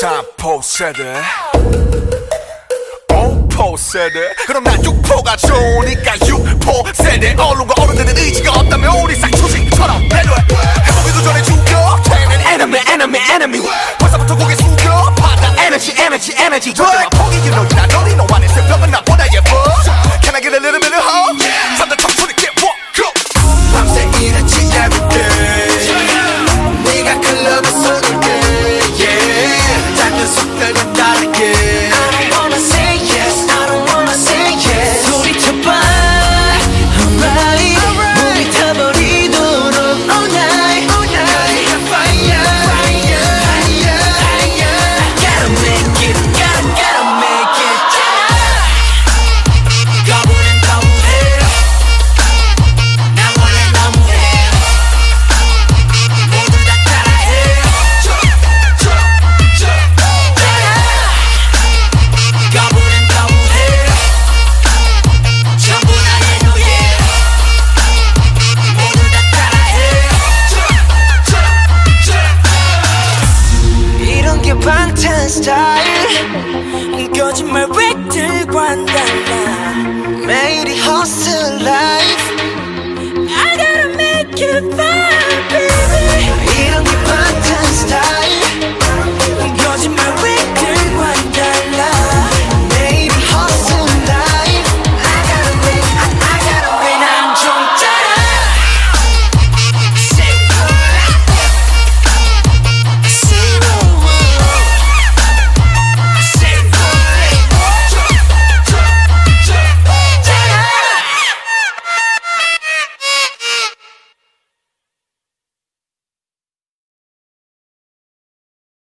3포 세대 5포 세대 그럼 난 6포가 좋으니까 6포 세대 언론과 어른들은 의지가 없다면 우리 쌍초식처럼 내려 해보기도 전에 죽여. 쟤는 enemy enemy enemy. 벌써부터 고개 숙여. 받아 에너지 에너지 에너지 절대 포기 you know 방탄 스타일 거짓말 왜 들고 한다 나 매일이 허슬라